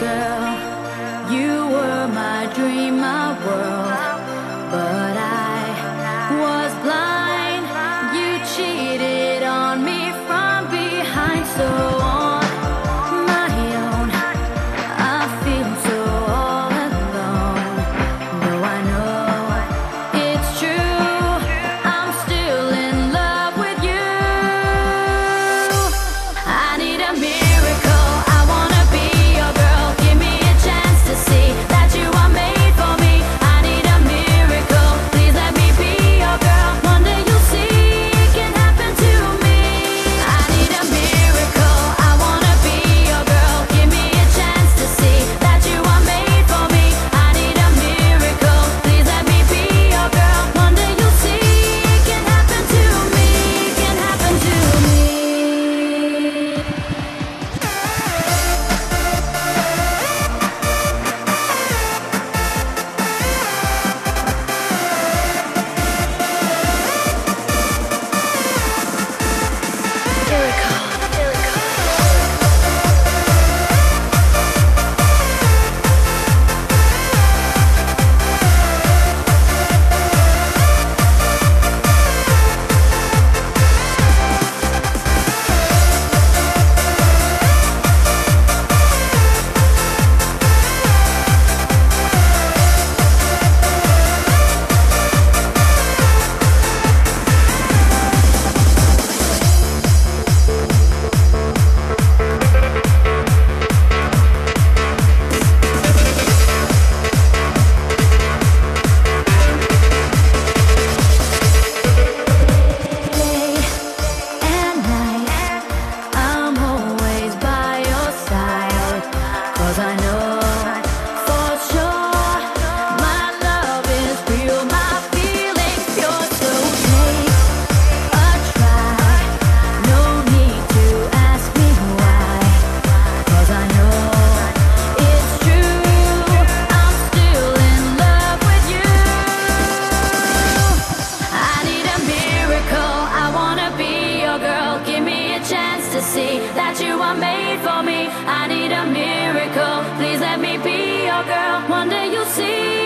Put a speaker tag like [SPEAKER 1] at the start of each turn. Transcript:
[SPEAKER 1] girl. You were my dream, my world. But I was blind. You cheated on me from behind. So. to see that you are made for me. I need a miracle. Please let me be your girl. One day you'll see.